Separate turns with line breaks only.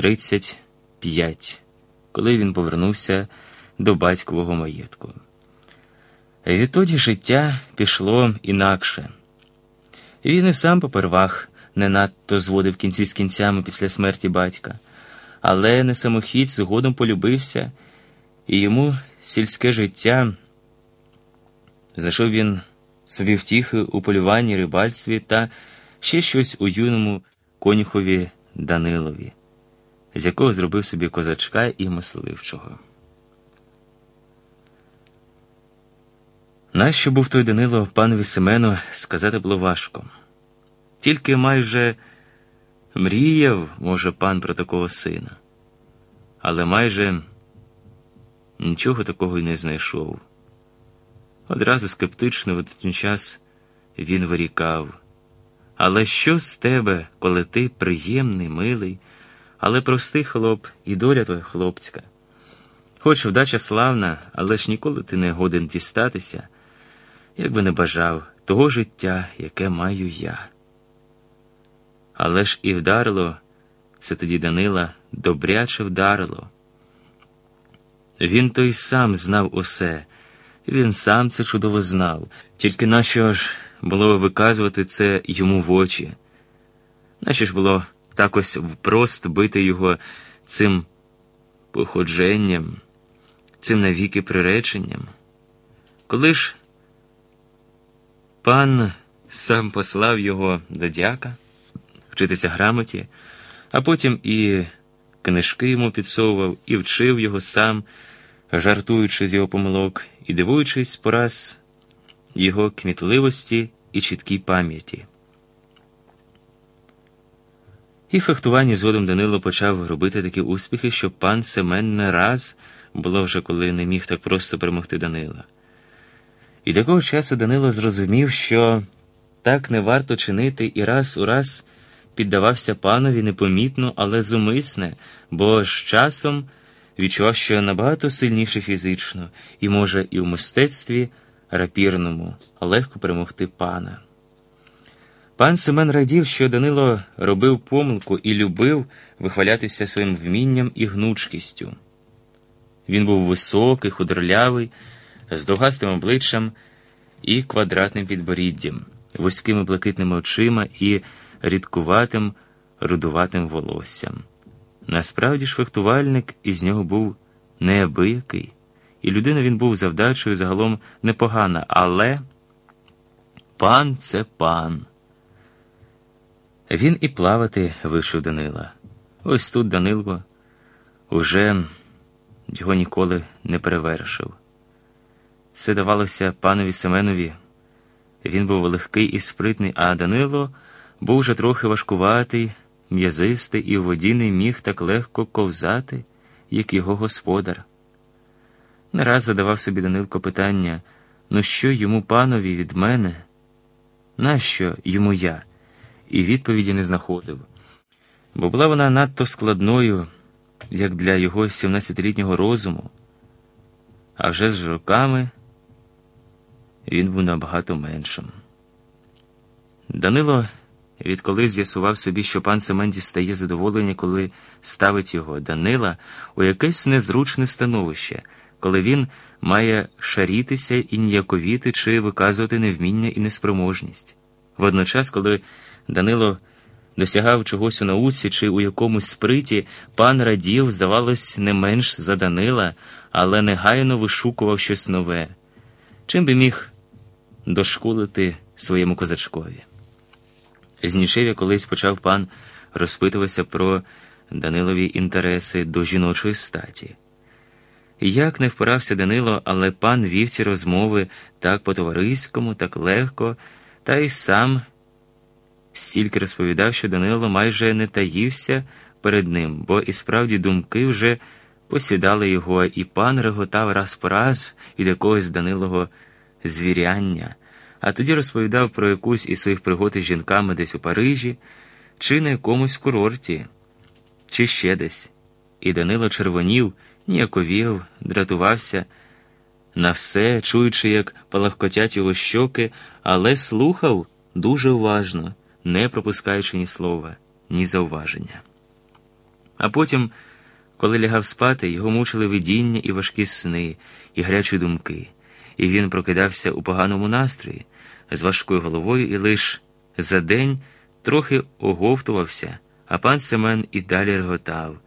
35, коли він повернувся до батькового маєтку. Відтоді життя пішло інакше. Він і сам попервах не надто зводив кінці з кінцями після смерті батька, але не самохід згодом полюбився, і йому сільське життя знайшов він собі втіхи у полюванні, рибальстві та ще щось у юному конюхові Данилові, з якого зробив собі козачка і мисливчого. Нащо був той Данило панові Семену, сказати було важко. Тільки майже мріяв, може, пан про такого сина, але майже нічого такого й не знайшов. Одразу скептично в той час він вирікав. Але що з тебе, коли ти приємний, милий, але простий хлоп і доля твоя хлопська? Хоч вдача славна, але ж ніколи ти не годен дістатися, як би не бажав того життя, яке маю я. Але ж і вдарило, це тоді Данила добряче вдарило. Він той сам знав усе, він сам це чудово знав, тільки нащо ж було виказувати це йому в очі? Нащо ж було так впрост бити його цим походженням, цим навіки приреченням? Коли ж пан сам послав його до дяка вчитися грамоті, а потім і книжки йому підсовував, і вчив його сам, жартуючи з його помилок і дивуючись пораз його кмітливості і чіткій пам'яті. І фехтуванні згодом Данило почав робити такі успіхи, що пан Семен не раз було вже коли не міг так просто перемогти Данила. І такого часу Данило зрозумів, що так не варто чинити і раз у раз піддавався панові непомітно, але зумисне, бо з часом відчував, що набагато сильніше фізично і може і в мистецтві рапірному легко перемогти пана. Пан Семен радів, що Данило робив помилку і любив вихвалятися своїм вмінням і гнучкістю. Він був високий, худорлявий, з довгастим обличчям і квадратним підборіддям, вузькими блакитними очима і рідкуватим, рудуватим волоссям. Насправді ж фехтувальник із нього був неабиякий, і людина він був завдачою загалом непогана, але пан це пан. Він і плавати вийшов Данила. Ось тут Данилко уже його ніколи не перевершив. Це давалося панові Семенові. Він був легкий і спритний, а Данило був вже трохи важкуватий, м'язистий і в воді не міг так легко ковзати, як його господар. Не раз задавав собі Данилко питання ну що йому панові від мене? Нащо йому я? І відповіді не знаходив, бо була вона надто складною, як для його 17-літнього розуму, а вже з роками він був набагато меншим. Данило відколи з'ясував собі, що пан Семен дістає задоволення, коли ставить його Данила у якесь незручне становище, коли він має шарітися і ніяковіти чи виказувати невміння і неспроможність. Водночас, коли Данило досягав чогось у науці чи у якомусь сприті, пан радів, здавалось, не менш за Данила, але негайно вишукував щось нове, чим би міг дошкулити своєму козачкові. З Нічев'я колись почав пан розпитуватися про Данилові інтереси до жіночої статі. Як не впирався Данило, але пан вів ці розмови так по-товариському, так легко, та й сам стільки розповідав, що Данило майже не таївся перед ним, бо і справді думки вже посідали його, і пан реготав раз по раз від якогось Данилого звіряння а тоді розповідав про якусь із своїх пригод із жінками десь у Парижі, чи на якомусь курорті, чи ще десь. І Данило червонів, ніяковів, дратувався на все, чуючи, як палахкотять його щоки, але слухав дуже уважно, не пропускаючи ні слова, ні зауваження. А потім, коли лягав спати, його мучили видіння і важкі сни, і гарячі думки, і він прокидався у поганому настрої з важкою головою і лиш за день трохи оговтувався, а пан Семен і далі реготав.